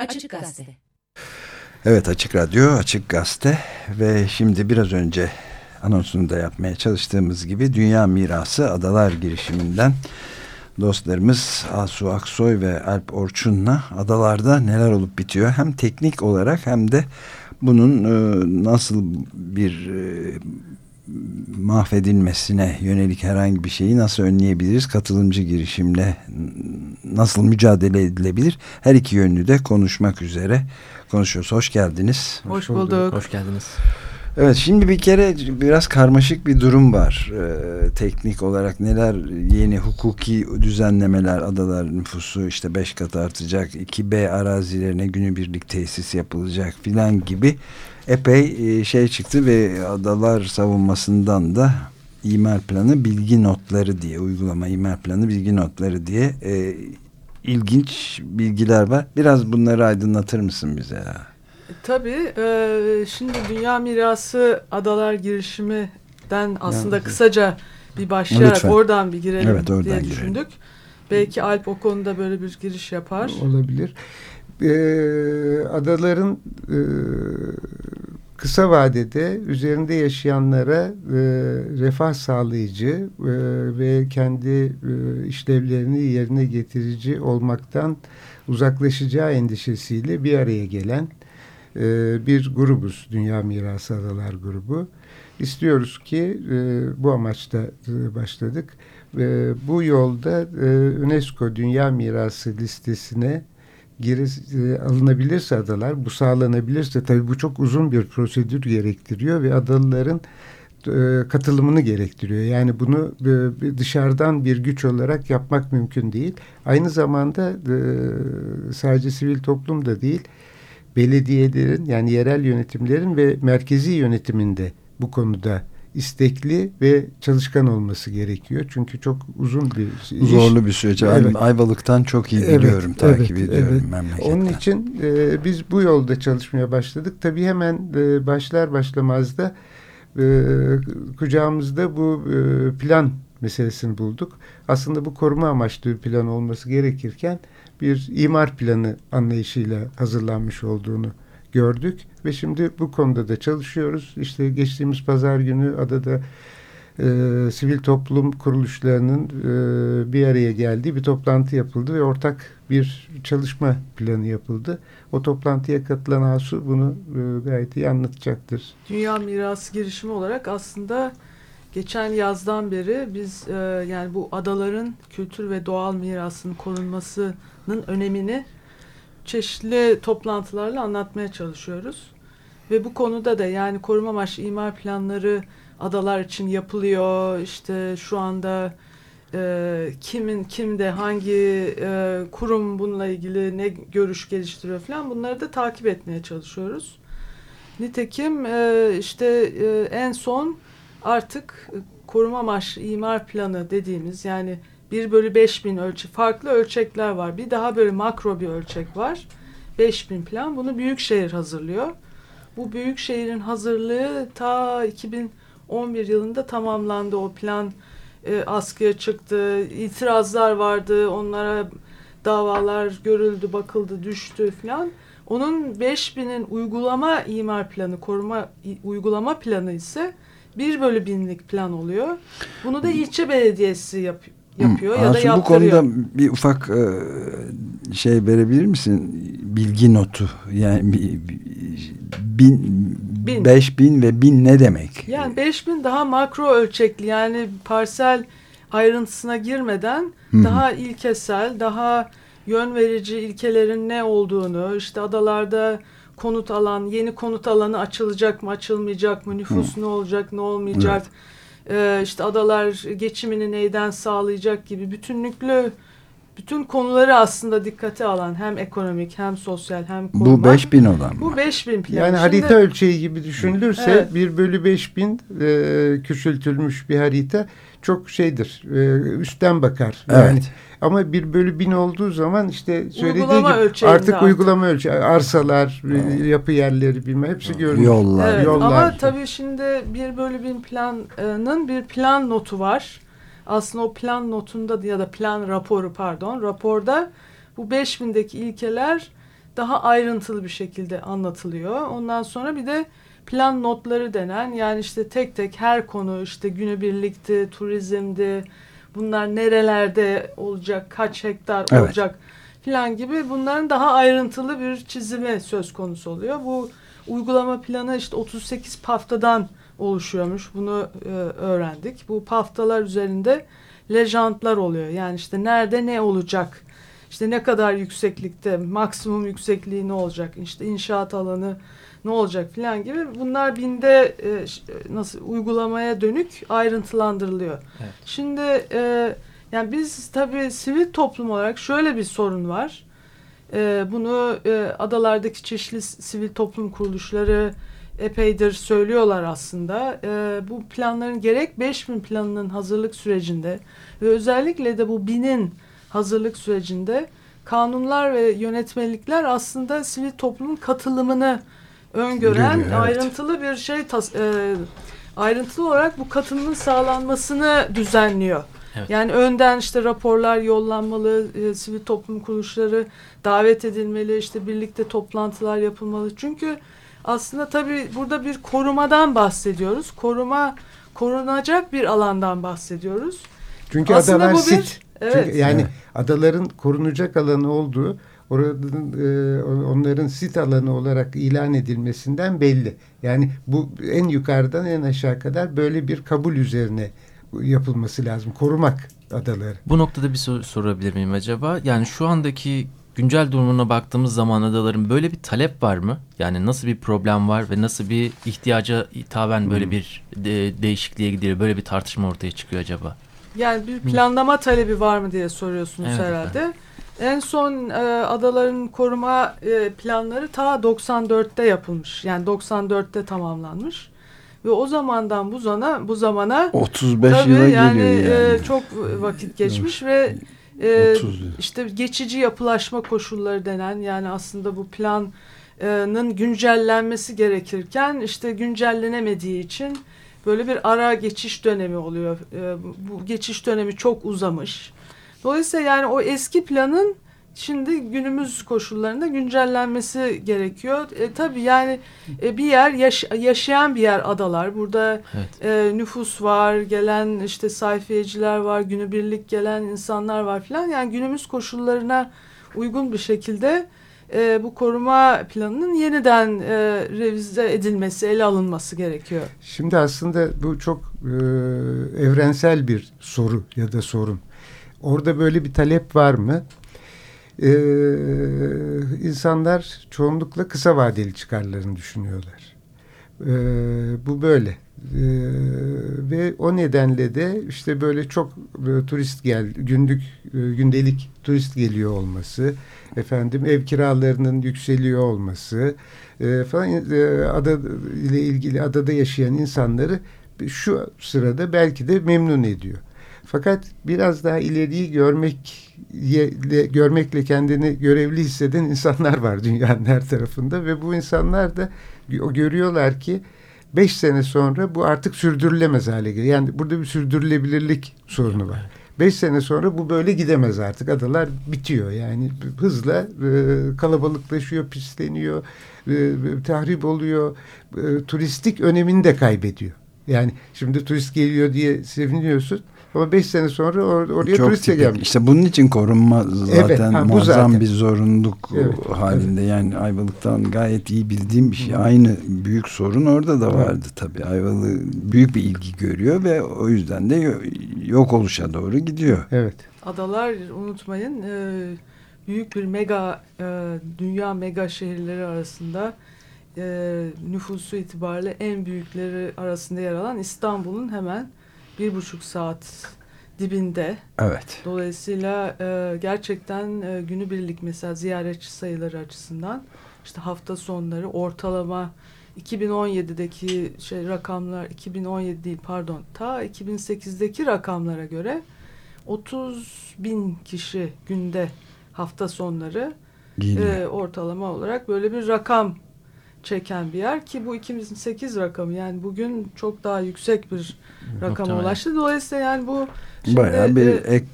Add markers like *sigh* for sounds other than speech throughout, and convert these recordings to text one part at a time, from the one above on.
Açık Gazete. Evet Açık Radyo, Açık Gazete. Ve şimdi biraz önce anonsunu da yapmaya çalıştığımız gibi Dünya Mirası Adalar girişiminden dostlarımız Asu Aksoy ve Alp Orçun'la adalarda neler olup bitiyor? Hem teknik olarak hem de bunun e, nasıl bir e, mahvedilmesine yönelik herhangi bir şeyi nasıl önleyebiliriz? Katılımcı girişimle nasıl mücadele edilebilir? Her iki yönlü de konuşmak üzere konuşuyoruz. Hoş geldiniz. Hoş bulduk. Hoş geldiniz. Evet şimdi bir kere biraz karmaşık bir durum var. Ee, teknik olarak neler yeni hukuki düzenlemeler adalar nüfusu işte 5 kat artacak 2B arazilerine günübirlik tesis yapılacak filan gibi epey e, şey çıktı ve adalar savunmasından da imar planı bilgi notları diye uygulama imar planı bilgi notları diye e, ilginç bilgiler var. Biraz bunları aydınlatır mısın bize ya? Tabii. E, şimdi Dünya Mirası Adalar girişiminden aslında yani, kısaca bir başlayarak lütfen. oradan bir girelim evet, oradan diye düşündük. Girelim. Belki Alp o konuda böyle bir giriş yapar. Olabilir. Ee, adaların e, kısa vadede üzerinde yaşayanlara e, refah sağlayıcı e, ve kendi e, işlevlerini yerine getirici olmaktan uzaklaşacağı endişesiyle bir araya gelen e, bir grubuz. Dünya Mirası Adalar grubu. İstiyoruz ki e, bu amaçta e, başladık. E, bu yolda e, UNESCO Dünya Mirası listesine geri e, alınabilirse adalar, bu sağlanabilirse tabii bu çok uzun bir prosedür gerektiriyor ve adalıların e, katılımını gerektiriyor. Yani bunu e, dışarıdan bir güç olarak yapmak mümkün değil. Aynı zamanda sadece sivil toplum da değil, belediyelerin yani yerel yönetimlerin ve merkezi yönetiminde bu konuda istekli ve çalışkan olması gerekiyor. Çünkü çok uzun bir iş. Zorlu bir süreç. Evet. Ayvalık'tan çok iyi biliyorum, evet, takip evet, ediyorum evet. memleketten. Onun için e, biz bu yolda çalışmaya başladık. Tabii hemen e, başlar başlamaz da e, kucağımızda bu e, plan meselesini bulduk. Aslında bu koruma amaçlı bir plan olması gerekirken bir imar planı anlayışıyla hazırlanmış olduğunu gördük ve şimdi bu konuda da çalışıyoruz. İşte geçtiğimiz pazar günü adada e, sivil toplum kuruluşlarının e, bir araya geldiği bir toplantı yapıldı ve ortak bir çalışma planı yapıldı. O toplantıya katılan Asu bunu e, gayet iyi anlatacaktır. Dünya Mirası girişimi olarak aslında geçen yazdan beri biz e, yani bu adaların kültür ve doğal mirasının korunmasının önemini çeşitli toplantılarla anlatmaya çalışıyoruz. Ve bu konuda da yani koruma amaçlı imar planları adalar için yapılıyor. İşte şu anda e, kimin kimde hangi e, kurum bununla ilgili ne görüş geliştiriyor falan bunları da takip etmeye çalışıyoruz. Nitekim e, işte e, en son artık koruma amaçlı imar planı dediğimiz yani 1 bölü 5000 ölçü farklı ölçekler var. Bir daha böyle makro bir ölçek var. 5000 plan. Bunu büyük şehir hazırlıyor. Bu büyük şehrin hazırlığı ta 2011 yılında tamamlandı. O plan e, askıya çıktı. İtirazlar vardı. Onlara davalar görüldü, bakıldı, düştü falan. Onun 5000'in uygulama imar planı, koruma uygulama planı ise 1 bölü binlik plan oluyor. Bunu da ilçe belediyesi yapıyor yapıyor Hı. ya da yaptırıyor. Bu konuda bir ufak e, şey verebilir misin? Bilgi notu. Yani bin, bin. beş bin ve bin ne demek? Yani beş bin daha makro ölçekli yani parsel ayrıntısına girmeden Hı. daha ilkesel, daha yön verici ilkelerin ne olduğunu, işte adalarda konut alan, yeni konut alanı açılacak mı, açılmayacak mı, nüfus Hı. ne olacak, ne olmayacak, evet. Ee, işte adalar geçimini neyden sağlayacak gibi bütünlüklü bütün konuları aslında dikkate alan hem ekonomik hem sosyal hem koruma. Bu 5000 olan mı? Bu 5000 plan. Yani Şimdi, harita ölçeği gibi düşünülürse evet. 1 bölü 5000 e, küçültülmüş bir harita çok şeydir. E, üstten bakar. Yani, evet. Ama 1 bölü 1000 olduğu zaman işte söylediği uygulama gibi artık artık. uygulama ölçeği. Arsalar, evet. yapı yerleri bilme hepsi görünür. Yollar. Evet, yollar. Ama tabii şimdi 1 bölü 1000 planın bir plan notu var aslında o plan notunda ya da plan raporu pardon raporda bu 5000'deki ilkeler daha ayrıntılı bir şekilde anlatılıyor. Ondan sonra bir de plan notları denen yani işte tek tek her konu işte günübirlikti, turizmdi, bunlar nerelerde olacak, kaç hektar Evet. olacak filan gibi bunların daha ayrıntılı bir çizimi söz konusu oluyor. Bu uygulama planı işte 38 paftadan oluşuyormuş. Bunu e, öğrendik. Bu paftalar üzerinde lejantlar oluyor. Yani işte nerede ne olacak? İşte ne kadar yükseklikte, maksimum yüksekliği ne olacak? İşte inşaat alanı ne olacak filan gibi. Bunlar binde e, e, nasıl uygulamaya dönük ayrıntılandırılıyor. Evet. Şimdi e, yani biz tabii sivil toplum olarak şöyle bir sorun var. E, bunu e, adalardaki çeşitli sivil toplum kuruluşları epeydir söylüyorlar aslında. E, bu planların gerek 5000 planının hazırlık sürecinde ve özellikle de bu binin hazırlık sürecinde kanunlar ve yönetmelikler aslında sivil toplumun katılımını öngören Görüyor, evet. ayrıntılı bir şey tas- e, ayrıntılı olarak bu katılımın sağlanmasını düzenliyor. Evet. Yani önden işte raporlar yollanmalı, e, sivil toplum kuruluşları davet edilmeli, işte birlikte toplantılar yapılmalı. Çünkü aslında tabii burada bir korumadan bahsediyoruz. Koruma korunacak bir alandan bahsediyoruz. Çünkü Aslında adalar bu bir- sit. Evet. Çünkü yani Evet. adaların korunacak alanı olduğu oranın e, onların sit alanı olarak ilan edilmesinden belli. Yani bu en yukarıdan en aşağı kadar böyle bir kabul üzerine yapılması lazım. Korumak adaları. Bu noktada bir soru sorabilir miyim acaba? Yani şu andaki güncel durumuna baktığımız zaman adaların böyle bir talep var mı? Yani nasıl bir problem var ve nasıl bir ihtiyaca hitaben böyle bir de- değişikliğe gidiyor, böyle bir tartışma ortaya çıkıyor acaba? Yani bir planlama talebi var mı diye soruyorsunuz Evet herhalde. En son e, adaların koruma e, planları ta 94'te yapılmış. Yani 94'te tamamlanmış. Ve o zamandan bu zamana bu zamana 35 tabii yıla yani, geliyor yani. e, çok vakit geçmiş ve e, 30 yıl. işte geçici yapılaşma koşulları denen yani aslında bu planın güncellenmesi gerekirken işte güncellenemediği için böyle bir ara geçiş dönemi oluyor. E, bu geçiş dönemi çok uzamış. Dolayısıyla yani o eski planın şimdi günümüz koşullarında güncellenmesi gerekiyor. E, tabii yani e, bir yer yaş- yaşayan bir yer adalar. Burada Evet. e, nüfus var, gelen işte sayfiyeciler var, günübirlik gelen insanlar var filan. Yani günümüz koşullarına uygun bir şekilde e, bu koruma planının yeniden e, revize edilmesi, ele alınması gerekiyor. Şimdi aslında bu çok e, evrensel bir soru ya da sorun. Orada böyle bir talep var mı? E, insanlar çoğunlukla kısa vadeli çıkarlarını düşünüyorlar. E, bu böyle. E, ve o nedenle de işte böyle çok e, turist gel günlük e, gündelik turist geliyor olması, efendim ev kiralarının yükseliyor olması e, falan e, ada ile ilgili adada yaşayan insanları şu sırada belki de memnun ediyor. Fakat biraz daha ileriyi görmek görmekle kendini görevli hisseden insanlar var *laughs* dünyanın her tarafında ve bu insanlar da görüyorlar ki beş sene sonra bu artık sürdürülemez hale geliyor. Yani burada bir sürdürülebilirlik sorunu var. Beş sene sonra bu böyle gidemez artık. Adalar bitiyor yani hızla e, kalabalıklaşıyor, pisleniyor, e, tahrip oluyor, e, turistik önemini de kaybediyor. Yani şimdi turist geliyor diye seviniyorsun ama beş sene sonra or oraya Çok turist de tipik. gelmiş. İşte bunun için korunma zaten Evet, ha, bu muazzam zaten. bir zorunluluk Evet, halinde. Yani Ayvalık'tan gayet iyi bildiğim bir şey. Aynı büyük sorun orada da vardı tabii. Ayvalık büyük bir ilgi görüyor ve o yüzden de yo- yok oluşa doğru gidiyor. Evet. Adalar unutmayın e, büyük bir mega e, dünya mega şehirleri arasında e, nüfusu itibariyle en büyükleri arasında yer alan İstanbul'un hemen bir buçuk saat dibinde. Evet. Dolayısıyla e, gerçekten e, günübirlik mesela ziyaretçi sayıları açısından işte hafta sonları ortalama 2017'deki şey rakamlar 2017 değil pardon ta 2008'deki rakamlara göre 30 bin kişi günde hafta sonları e, ortalama olarak böyle bir rakam çeken bir yer ki bu 2008 rakamı yani bugün çok daha yüksek bir rakama ulaştı. Dolayısıyla yani bu şimdi, Bayağı bir e, ek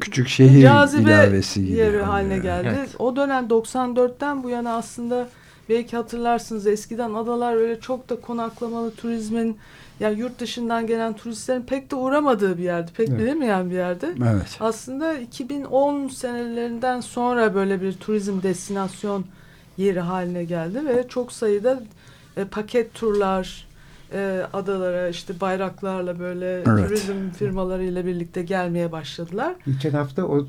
küçük şehir cazibe ilavesi gibi. yeri haline geldi. Evet. O dönem 94'ten bu yana aslında belki hatırlarsınız eskiden adalar öyle çok da konaklamalı turizmin yani yurt dışından gelen turistlerin pek de uğramadığı bir yerdi. Pek Evet. bilinmeyen bir yerdi. Evet. Aslında 2010 senelerinden sonra böyle bir turizm destinasyon yeri haline geldi ve çok sayıda e, paket turlar e, adalara işte bayraklarla böyle Evet. turizm firmalarıyla birlikte gelmeye başladılar. Geçen hafta o e,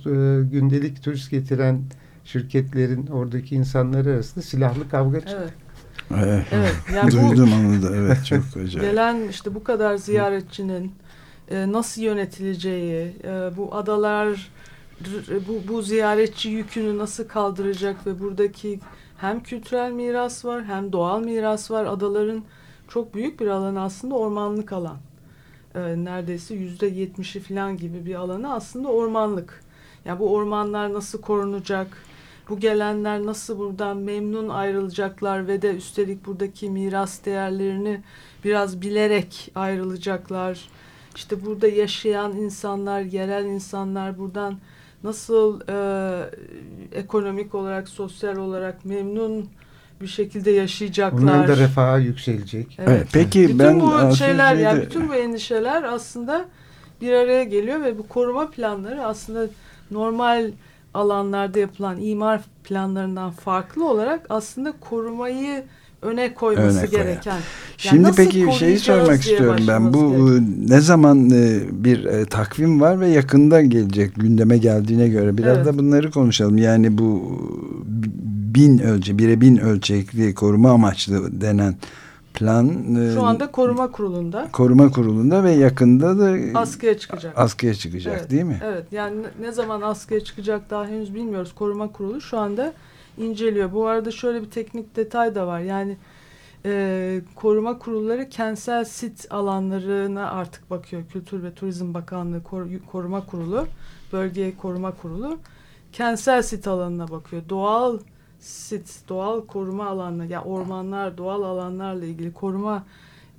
gündelik turist getiren şirketlerin oradaki insanları arasında silahlı kavga çıktı. Evet. Evet. Evet. *laughs* Yani bu Duydum onu da. Evet çok *laughs* acayip. gelen işte bu kadar ziyaretçinin e, nasıl yönetileceği, e, bu adalar r- bu, bu ziyaretçi yükünü nasıl kaldıracak ve buradaki hem kültürel miras var hem doğal miras var. Adaların çok büyük bir alanı aslında ormanlık alan. E, neredeyse yüzde yetmişi falan gibi bir alanı aslında ormanlık. Yani bu ormanlar nasıl korunacak? Bu gelenler nasıl buradan memnun ayrılacaklar ve de üstelik buradaki miras değerlerini biraz bilerek ayrılacaklar. İşte burada yaşayan insanlar, yerel insanlar buradan nasıl e, ekonomik olarak, sosyal olarak memnun bir şekilde yaşayacaklar. Onların da refahı yükselecek. Evet, peki bütün ben bu şeyler önce yani bütün bu endişeler aslında bir araya geliyor ve bu koruma planları aslında normal alanlarda yapılan imar planlarından farklı olarak aslında korumayı öne koyması Öne gereken. Yani Şimdi peki şeyi sormak istiyorum ben. Bu e, ne zaman e, bir e, takvim var ve yakında gelecek gündeme geldiğine göre biraz Evet. da bunları konuşalım. Yani bu bin ölçü, bire bin ölçekli koruma amaçlı denen plan Şu anda koruma kurulunda koruma kurulunda ve yakında da askıya çıkacak. askıya çıkacak Evet, değil mi? Evet yani ne zaman askıya çıkacak daha henüz bilmiyoruz. Koruma kurulu şu anda inceliyor. Bu arada şöyle bir teknik detay da var. Yani e, koruma kurulları kentsel sit alanlarına artık bakıyor. Kültür ve Turizm Bakanlığı Kor- Koruma Kurulu, Bölge Koruma Kurulu kentsel sit alanına bakıyor. Doğal sit, doğal koruma alanına, ya ormanlar, doğal alanlarla ilgili koruma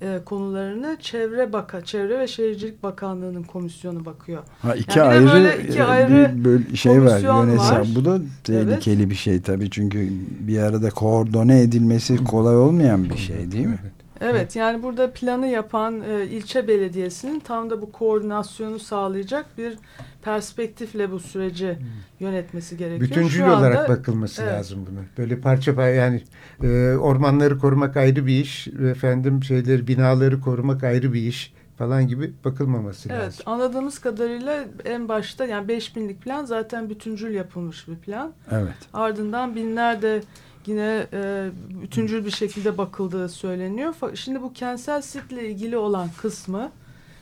e, konularını Çevre Baka, Çevre ve Şehircilik Bakanlığı'nın komisyonu bakıyor. Ha iki Yani ayrı böyle iki e, ayrı bir böl- şey var komisyon yönetsel. var. Bu da tehlikeli bir şey tabii çünkü bir arada koordine edilmesi kolay olmayan bir şey değil mi? Evet. Evet yani burada planı yapan e, ilçe belediyesinin tam da bu koordinasyonu sağlayacak bir perspektifle bu süreci yönetmesi gerekiyor. Bütüncül Şu anda- olarak bakılması evet. lazım buna. Böyle parça parça yani e, ormanları korumak ayrı bir iş, efendim şeyleri binaları korumak ayrı bir iş falan gibi bakılmaması Evet lazım. anladığımız kadarıyla en başta yani 5000'lik plan zaten bütüncül yapılmış bir plan. Evet. Ardından binlerce yine e, bütüncül bir şekilde bakıldığı söyleniyor. Şimdi bu kentsel sitle ilgili olan kısmı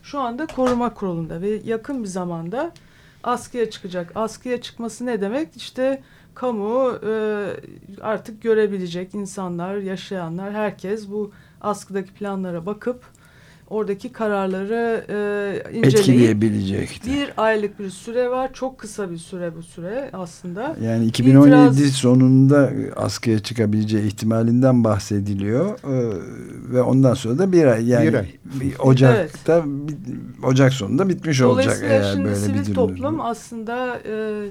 şu anda koruma kurulunda ve yakın bir zamanda askıya çıkacak. Askıya çıkması ne demek? İşte kamu e, artık görebilecek insanlar, yaşayanlar, herkes bu askıdaki planlara bakıp oradaki kararları e, inceleyip Etkileyebilecekti. bir aylık bir süre var. Çok kısa bir süre bu süre aslında. Yani 2017 İtiraz- sonunda askıya çıkabileceği ihtimalinden bahsediliyor Ee, ve ondan sonra da bir ay yani Bir ay. bir Ocak'ta bi- Ocak sonunda bitmiş olacak eğer şimdi böyle sivil bir durum. toplum aslında e,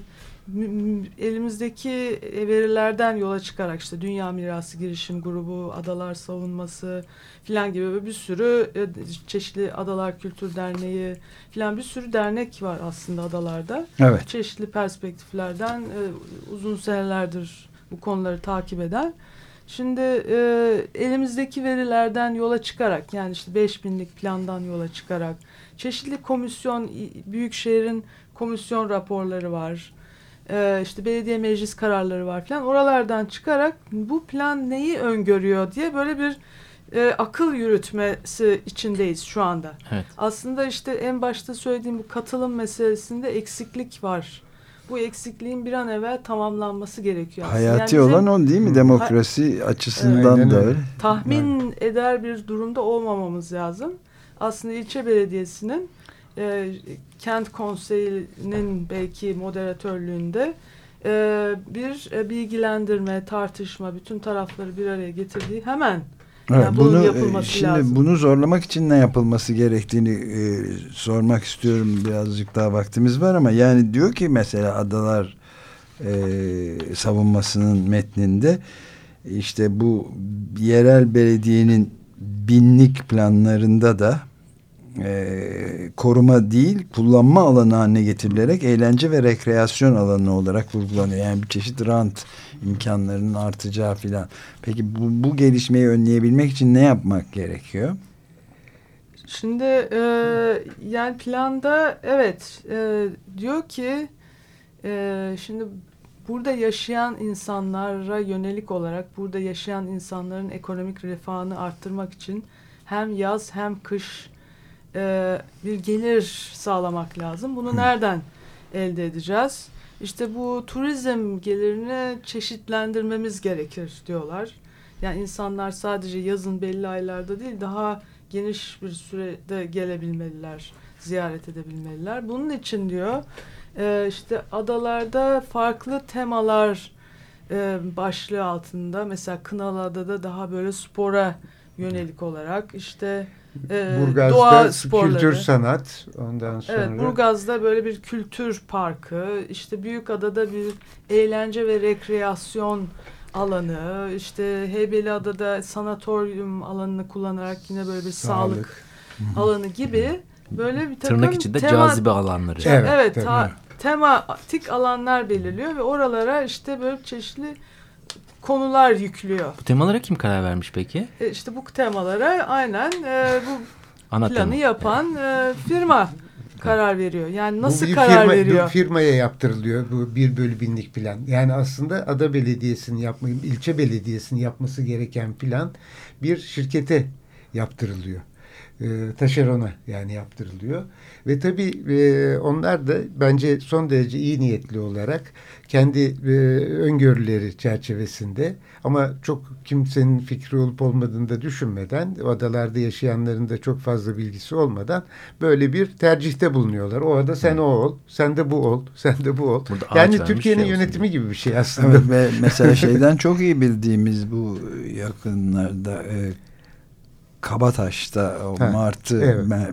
elimizdeki verilerden yola çıkarak işte Dünya Mirası Girişim Grubu, Adalar Savunması filan gibi bir sürü e, çeşitli Adalar Kültür Derneği filan bir sürü dernek var aslında adalarda. Evet. çeşitli perspektiflerden e, uzun senelerdir bu konuları takip eden. Şimdi e, elimizdeki verilerden yola çıkarak yani işte 5000'lik plandan yola çıkarak çeşitli komisyon, büyükşehirin komisyon raporları var. E, işte belediye meclis kararları var falan. Oralardan çıkarak bu plan neyi öngörüyor diye böyle bir e, akıl yürütmesi içindeyiz şu anda. Evet. Aslında işte en başta söylediğim bu katılım meselesinde eksiklik var. Bu eksikliğin bir an evvel tamamlanması gerekiyor. aslında. Hayati Yani olan o değil mi? Demokrasi açısından Aynen da öyle. tahmin eder bir durumda olmamamız lazım. Aslında ilçe belediyesinin e, kent konseyinin belki moderatörlüğünde e, bir e, bilgilendirme, tartışma, bütün tarafları bir araya getirdiği hemen Evet, yani bunu e, yapılması şimdi lazım. bunu zorlamak için ne yapılması gerektiğini e, sormak istiyorum. Birazcık daha vaktimiz var ama yani diyor ki mesela adalar e, savunmasının metninde işte bu yerel belediyenin binlik planlarında da e, koruma değil kullanma alanı haline getirilerek eğlence ve rekreasyon alanı olarak vurgulanıyor. Yani bir çeşit rant imkanlarının artacağı filan. Peki bu, bu gelişmeyi önleyebilmek için ne yapmak gerekiyor? Şimdi e, yani planda evet e, diyor ki e, şimdi burada yaşayan insanlara yönelik olarak burada yaşayan insanların ekonomik refahını arttırmak için hem yaz hem kış e, bir gelir sağlamak lazım. Bunu nereden elde edeceğiz? İşte bu turizm gelirini çeşitlendirmemiz gerekir diyorlar. Yani insanlar sadece yazın belli aylarda değil daha geniş bir sürede gelebilmeliler, ziyaret edebilmeliler. Bunun için diyor e, işte adalarda farklı temalar e, başlığı altında mesela Kınalıada'da daha böyle spora yönelik olarak işte e, Burgaz'da doğa sporları. kültür sanat ondan sonra. Evet, Burgaz'da böyle bir kültür parkı, işte Büyükada'da bir eğlence ve rekreasyon alanı, işte Heybeliada'da sanatoryum alanını kullanarak yine böyle bir sağlık, alanı gibi böyle bir takım Tırnak içinde tema- cazibe alanları. Evet, Evet, ta- tematik alanlar belirliyor ve oralara işte böyle çeşitli konular yüklüyor. Bu temalara kim karar vermiş peki? E işte bu temalara aynen e, bu *laughs* Ana planı tema. yapan e, firma karar veriyor. Yani nasıl bu bir karar firma, veriyor? Bu firmaya yaptırılıyor bu bir bölü binlik plan. Yani aslında ada belediyesinin yapmayı, ilçe belediyesinin yapması gereken plan bir şirkete yaptırılıyor. E, taşerona yani yaptırılıyor. Ve tabii e, onlar da bence son derece iyi niyetli olarak kendi e, öngörüleri çerçevesinde ama çok kimsenin fikri olup olmadığını da düşünmeden adalarda yaşayanların da çok fazla bilgisi olmadan böyle bir tercihte bulunuyorlar. O ada sen o ol, sen de bu ol, *laughs* sen de bu ol. Burada yani Türkiye'nin şey olsun yönetimi gibi bir şey aslında. Evet, ve mesela şeyden çok iyi bildiğimiz bu yakınlarda e, Kabataş'ta o Ha, Martı evet. mer,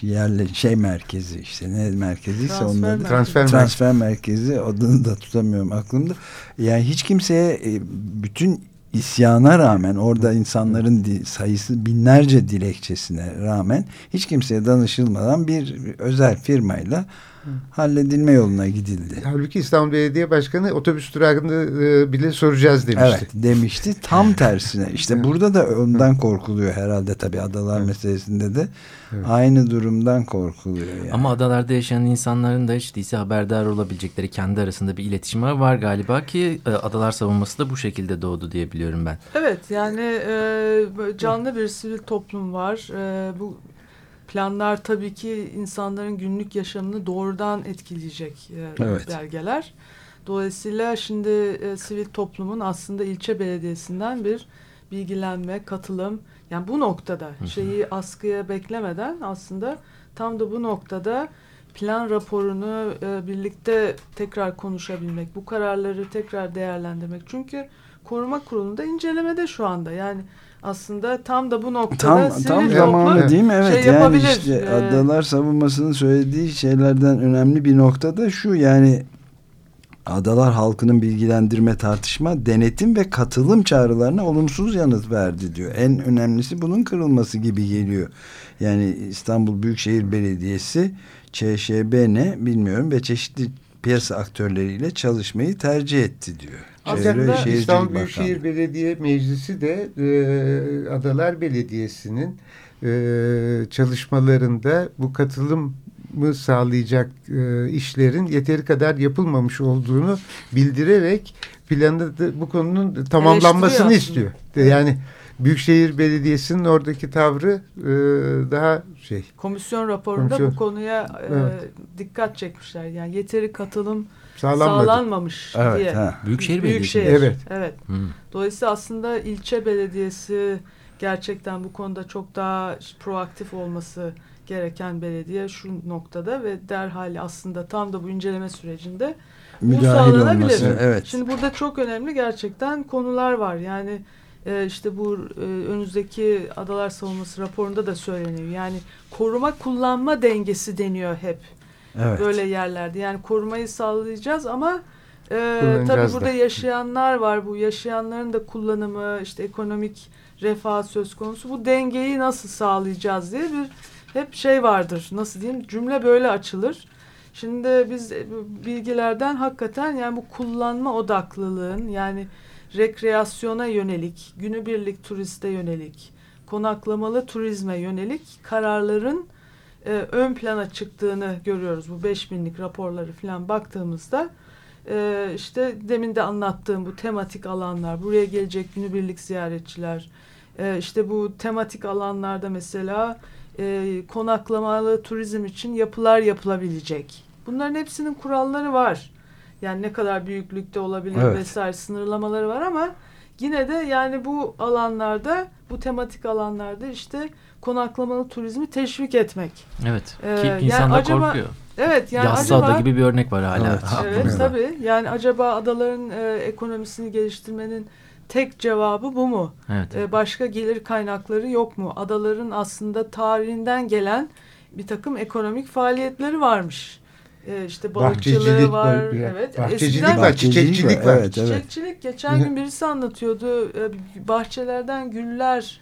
yerle şey merkezi işte ne merkeziyse Transfer onun adı merkezi. Transfer, transfer merkezi adını da tutamıyorum aklımda. Yani hiç kimseye e, bütün isyana rağmen orada insanların sayısı binlerce dilekçesine rağmen hiç kimseye danışılmadan bir özel firmayla halledilme yoluna gidildi. Halbuki İstanbul Belediye Başkanı otobüs durağını e, bile soracağız demişti. Evet demişti. Tam tersine. İşte burada da ondan korkuluyor herhalde tabii adalar Evet. meselesinde de Evet. aynı durumdan korkuluyor yani. Ama adalarda yaşayan insanların da hiç değilse haberdar olabilecekleri kendi arasında bir iletişimi var galiba ki e, adalar savunması da bu şekilde doğdu diye biliyorum ben. Evet yani e, canlı bir sivil toplum var. E, bu planlar tabii ki insanların günlük yaşamını doğrudan etkileyecek e, Evet. belgeler. Dolayısıyla şimdi e, sivil toplumun aslında ilçe belediyesinden bir bilgilenme, katılım yani bu noktada şeyi askıya beklemeden aslında tam da bu noktada plan raporunu e, birlikte tekrar konuşabilmek, bu kararları tekrar değerlendirmek. Çünkü koruma kurulunda incelemede şu anda. Yani aslında tam da bu noktada tam tam zamanı değil mi? Evet şey yani yapabilir. işte Ee, adalar savunmasının söylediği şeylerden önemli bir nokta da şu yani adalar halkının bilgilendirme tartışma denetim ve katılım çağrılarına olumsuz yanıt verdi diyor. En önemlisi bunun kırılması gibi geliyor. Yani İstanbul Büyükşehir Belediyesi ÇŞB ne bilmiyorum ve çeşitli piyasa aktörleriyle çalışmayı tercih etti diyor. Ancak Çevre ve da Şehircilik İstanbul Bakanlığı. Büyükşehir Belediye Meclisi de e, Adalar Belediyesi'nin e, çalışmalarında bu katılımı sağlayacak e, işlerin yeteri kadar yapılmamış olduğunu bildirerek planı da bu konunun tamamlanmasını istiyor. Yani Büyükşehir Belediyesi'nin oradaki tavrı e, daha şey komisyon raporunda Komisyon. bu konuya e, Evet. dikkat çekmişler. Yani yeteri katılım sağlanmadı. sağlanmamış Evet, diye. ha. Büyükşehir Belediyesi. Büyükşehir. Evet. Evet. Dolayısıyla aslında ilçe belediyesi gerçekten bu konuda çok daha proaktif olması gereken belediye şu noktada ve derhal aslında tam da bu inceleme sürecinde bu Müdahil sağlanabilir. olması. Evet. Şimdi burada çok önemli gerçekten konular var. Yani e, işte bu e, önümüzdeki adalar savunması raporunda da söyleniyor. Yani koruma kullanma dengesi deniyor hep. Evet. Böyle yerlerde. Yani korumayı sağlayacağız ama e, tabii burada da. yaşayanlar var. Bu yaşayanların da kullanımı, işte ekonomik refah söz konusu. Bu dengeyi nasıl sağlayacağız diye bir hep şey vardır. Nasıl diyeyim? Cümle böyle açılır. Şimdi biz e, bilgilerden hakikaten yani bu kullanma odaklılığın yani rekreasyona yönelik, günübirlik turiste yönelik, konaklamalı turizme yönelik kararların e, ön plana çıktığını görüyoruz. Bu 5000'lik raporları falan baktığımızda e, işte demin de anlattığım bu tematik alanlar, buraya gelecek günübirlik ziyaretçiler, e, işte bu tematik alanlarda mesela e, konaklamalı turizm için yapılar yapılabilecek. Bunların hepsinin kuralları var. Yani ne kadar büyüklükte olabilir evet. vesaire sınırlamaları var ama yine de yani bu alanlarda bu tematik alanlarda işte konaklamalı turizmi teşvik etmek. Evet. Ee, Ki insanlar yani acaba, korkuyor. Evet yani Yassıada acaba gibi bir örnek var hala. Evet, *laughs* evet tabii. Yani acaba adaların e, ekonomisini geliştirmenin tek cevabı bu mu? Evet. Ee, başka gelir kaynakları yok mu? Adaların aslında tarihinden gelen bir takım ekonomik faaliyetleri varmış e, işte balıkçılığı var. var evet. Bahçecilik Eskiden, var, çiçekçilik var. Evet, evet. Çiçekçilik geçen gün birisi anlatıyordu. E, bahçelerden güller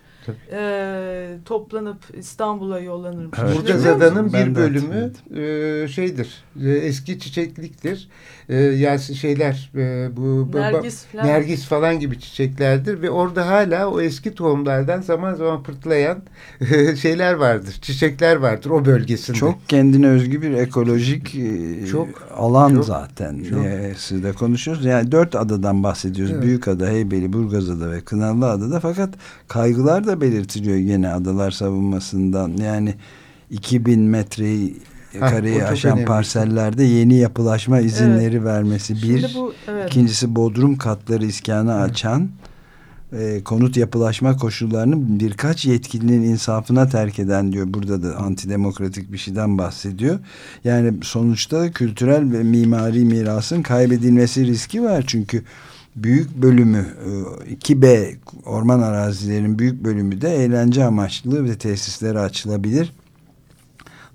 e, toplanıp İstanbul'a yollanırmış. Evet. Burgazada'nın bir bölümü e, şeydir. E, eski çiçekliktir. E, yani şeyler e, bu nergis falan. nergis falan gibi çiçeklerdir ve orada hala o eski tohumlardan zaman zaman pırtlayan e, *laughs* şeyler vardır. Çiçekler vardır o bölgesinde. Çok kendine özgü bir ekolojik e, çok alan çok, zaten. Çok. E, siz de konuşuyoruz. Yani dört adadan bahsediyoruz. Evet. Büyükada, Heybeli, Burgazada ve Kınalıada'da fakat kaygılar da da belirtiliyor yine adalar savunmasından. Yani 2000 metreyi kareyi aşan önemli. parsellerde yeni yapılaşma izinleri evet. vermesi bir. Bu, evet. İkincisi bodrum katları iskanı açan e, konut yapılaşma koşullarını birkaç yetkilinin insafına terk eden diyor. Burada da antidemokratik bir şeyden bahsediyor. Yani sonuçta kültürel ve mimari mirasın kaybedilmesi riski var. Çünkü büyük bölümü 2B e, orman arazilerinin büyük bölümü de eğlence amaçlı ve tesislere açılabilir.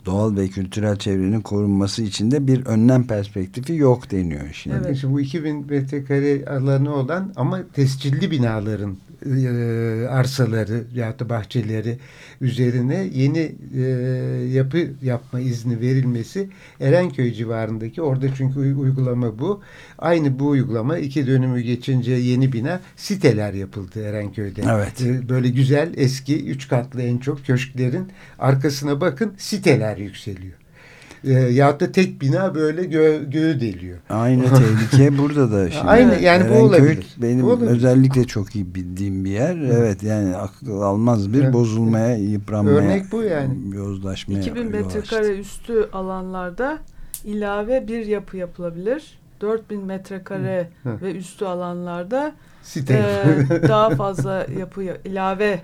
Doğal ve kültürel çevrenin korunması için de bir önlem perspektifi yok deniyor şimdi. Evet. Bu 2000 metrekare alanı olan ama tescilli binaların e, arsaları ya da bahçeleri üzerine yeni e, yapı yapma izni verilmesi Erenköy civarındaki orada çünkü uygulama bu. Aynı bu uygulama iki dönümü geçince yeni bina siteler yapıldı Erenköy'de. Evet. E, böyle güzel eski üç katlı en çok köşklerin arkasına bakın siteler yükseliyor e, ya da tek bina böyle gö göğü deliyor. Aynı *laughs* tehlike burada da. Şimdi Aynı yani Erenköy, bu olabilir. Benim bu olabilir. özellikle çok iyi bildiğim bir yer. Evet, evet yani akıl almaz bir evet. bozulmaya, yıpranmaya, Örnek bu yani. yozlaşmaya 2000 metrekare üstü alanlarda ilave bir yapı yapılabilir. 4000 metrekare Hı. ve üstü alanlarda Site. E, *laughs* daha fazla yapı ilave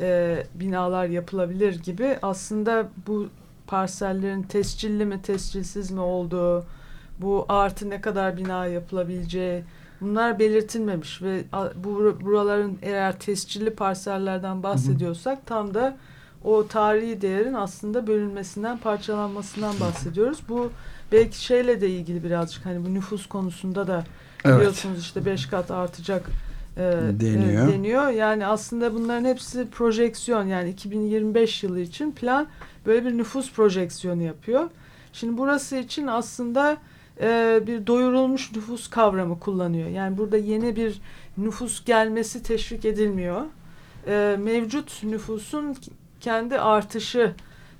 e, binalar yapılabilir gibi aslında bu parsellerin tescilli mi tescilsiz mi olduğu, bu artı ne kadar bina yapılabileceği bunlar belirtilmemiş ve bu buraların eğer tescilli parsellerden bahsediyorsak hı hı. tam da o tarihi değerin aslında bölünmesinden, parçalanmasından bahsediyoruz. Bu belki şeyle de ilgili birazcık hani bu nüfus konusunda da evet. biliyorsunuz işte beş kat artacak e, deniyor. E, deniyor. Yani aslında bunların hepsi projeksiyon yani 2025 yılı için plan böyle bir nüfus projeksiyonu yapıyor. Şimdi burası için aslında e, bir doyurulmuş nüfus kavramı kullanıyor. Yani burada yeni bir nüfus gelmesi teşvik edilmiyor. E, mevcut nüfusun kendi artışı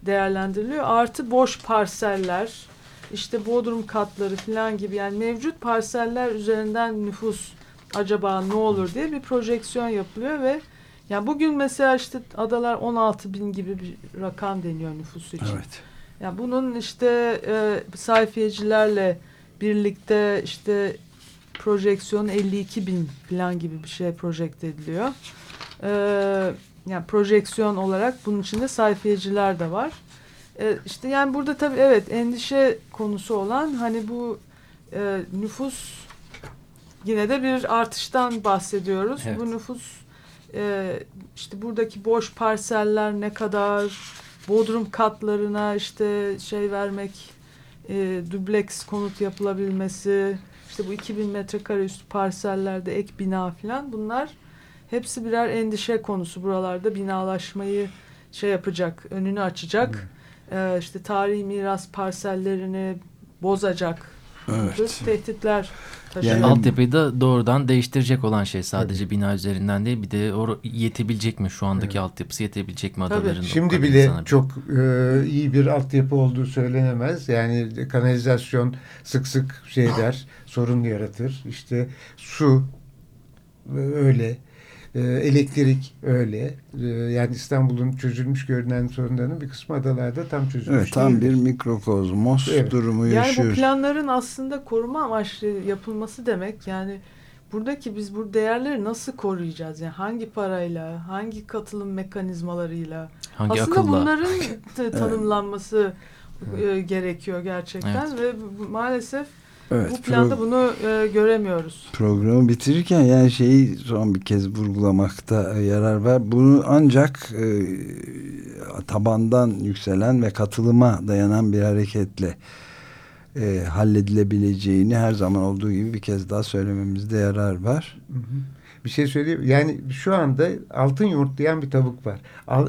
değerlendiriliyor. Artı boş parseller, işte bodrum katları falan gibi yani mevcut parseller üzerinden nüfus acaba ne olur diye bir projeksiyon yapılıyor ve yani bugün mesela işte adalar 16 bin gibi bir rakam deniyor nüfusu için. Evet. Yani bunun işte e, sayfiyecilerle birlikte işte projeksiyon 52 bin falan gibi bir şey projekte ediliyor. E, yani projeksiyon olarak bunun içinde sayfiyeciler de var. E, işte yani burada tabii evet endişe konusu olan hani bu e, nüfus yine de bir artıştan bahsediyoruz. Evet. Bu nüfus e, işte buradaki boş parseller ne kadar bodrum katlarına işte şey vermek e, dubleks konut yapılabilmesi işte bu 2000 metrekare üstü parsellerde ek bina filan bunlar hepsi birer endişe konusu buralarda binalaşmayı şey yapacak önünü açacak e, işte tarihi miras parsellerini bozacak Evet. tehditler. Yani- Altyapıyı da doğrudan değiştirecek olan şey sadece bina üzerinden değil bir de o yetebilecek mi şu andaki altyapısı yetebilecek mi Tabii. adaların? o Şimdi kadar bile insana? çok e, iyi bir altyapı olduğu söylenemez. Yani kanalizasyon sık sık şeyler *laughs* sorun yaratır. İşte su e, öyle. E, elektrik öyle. E, yani İstanbul'un çözülmüş görünen sorunlarının bir kısmı adalarda tam çözülmüş Evet tam bir değildir. mikrokozmos Evet. durumu Yani bu yaşıyoruz. planların aslında koruma amaçlı yapılması demek yani buradaki biz bu değerleri nasıl koruyacağız? Yani hangi parayla, hangi katılım mekanizmalarıyla? Hangi aslında akılla? bunların *laughs* tanımlanması e, gerekiyor gerçekten ve bu- maalesef Evet, bu planda pro- bunu e, göremiyoruz. programı bitirirken yani şeyi son bir kez vurgulamakta e, yarar var. Bunu ancak e, tabandan yükselen ve katılıma dayanan bir hareketle e, halledilebileceğini her zaman olduğu gibi bir kez daha söylememizde yarar var. Hı hı. Bir şey söyleyeyim. Yani şu anda altın yumurtlayan bir tavuk var.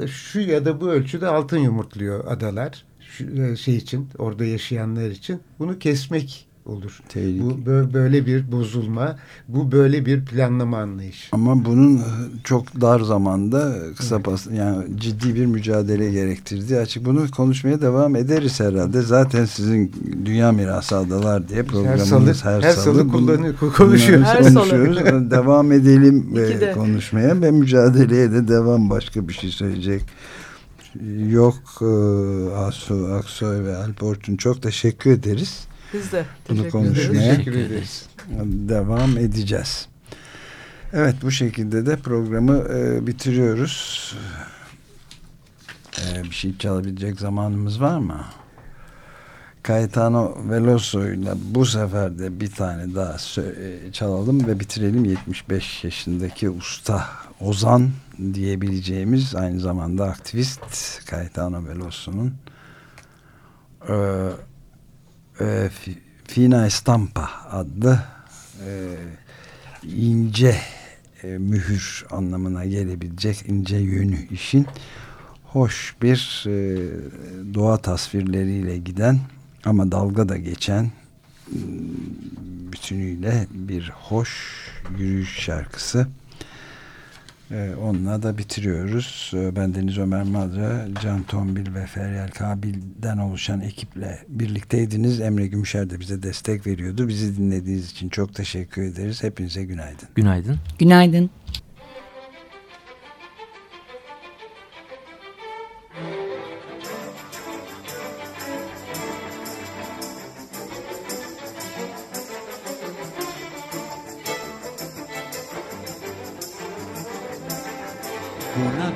Şu ya da bu ölçüde altın yumurtluyor adalar. Şu, e, şey için, orada yaşayanlar için. Bunu kesmek olur. Tehlike. Bu bö- böyle bir bozulma, bu böyle bir planlama anlayışı. Ama bunun e, çok dar zamanda kısa pas yani ciddi bir mücadele gerektirdiği açık. Bunu konuşmaya devam ederiz herhalde. Zaten sizin Dünya Mirası Adalar diye Her programımız salı, her, her salı, bunu- kullanıyor, konuşuyoruz. Her salı. konuşuyoruz. devam edelim e, İkide. konuşmaya ve mücadeleye de devam başka bir şey söyleyecek. Yok e, Asu Aksoy ve Alp Orçun çok teşekkür ederiz. Biz de Bunu teşekkür konuşmaya- ederiz. Devam edeceğiz. Evet bu şekilde de programı e, bitiriyoruz. E, bir şey çalabilecek zamanımız var mı? Caetano Veloso ile bu sefer de bir tane daha e, çalalım ve bitirelim. 75 yaşındaki usta Ozan diyebileceğimiz aynı zamanda aktivist Caetano Veloso'nun e, e, Fi- Fina Estampa adlı e, ince e, mühür anlamına gelebilecek ince yönü işin hoş bir e, doğa tasvirleriyle giden ama dalga da geçen bütünüyle bir hoş yürüyüş şarkısı. E, onunla da bitiriyoruz. E, Ben Deniz Ömer Madra, Can Tombil ve Feryal Kabil'den oluşan ekiple birlikteydiniz. Emre Gümüşer de bize destek veriyordu. Bizi dinlediğiniz için çok teşekkür ederiz. Hepinize günaydın. Günaydın. Günaydın.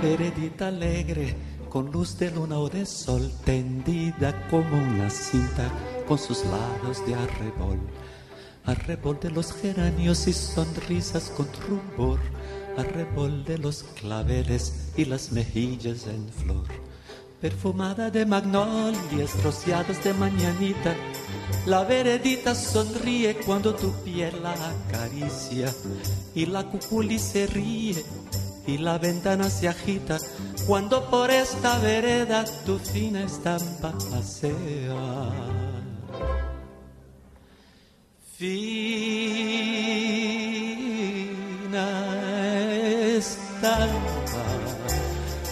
Veredita alegre con luz de luna o de sol tendida como una cinta con sus lados de arrebol. Arrebol de los geranios y sonrisas con rubor. Arrebol de los claveles y las mejillas en flor. Perfumada de magnolias rociadas de mañanita. La veredita sonríe cuando tu piel la acaricia. Y la cuculi se ríe y la ventana se agita cuando por esta vereda tu fina estampa pasea. Fina estampa,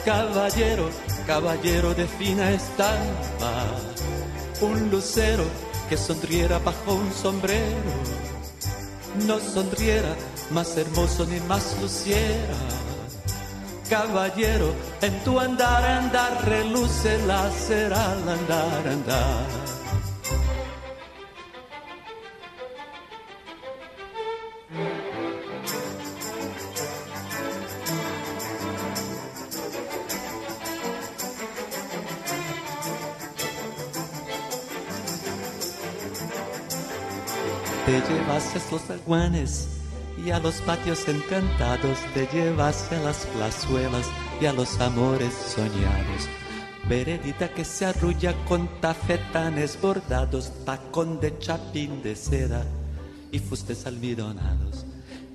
caballero, caballero de fina estampa, un lucero que sonriera bajo un sombrero no sonriera más hermoso ni más luciera. Caballero, en tu andar, andar, reluce la cera al andar, andar. Te llevaste los alguanes a los patios encantados te llevas a las plazuelas y a los amores soñados. Veredita que se arrulla con tafetanes bordados, tacón de chapín de seda y fustes almidonados.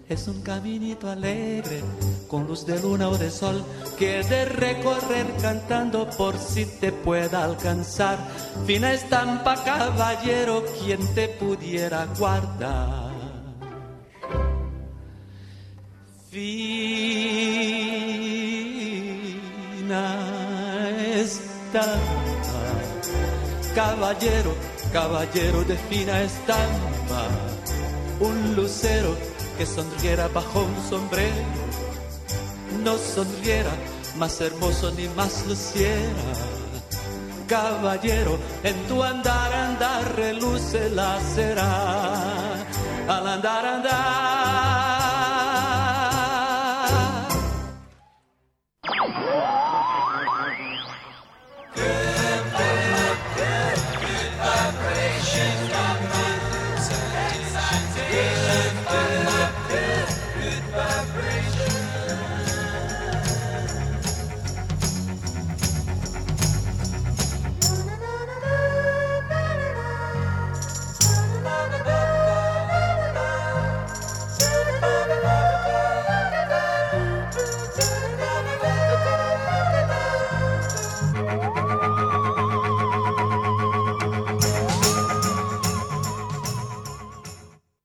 Es un caminito alegre, con luz de luna o de sol, que de recorrer cantando por si te pueda alcanzar. Fina estampa, caballero, quien te pudiera guardar. Fina estampa, caballero, caballero de fina estampa, un lucero que sonriera bajo un sombrero, no sonriera más hermoso ni más luciera. Caballero, en tu andar, andar, reluce la cera. Al andar, andar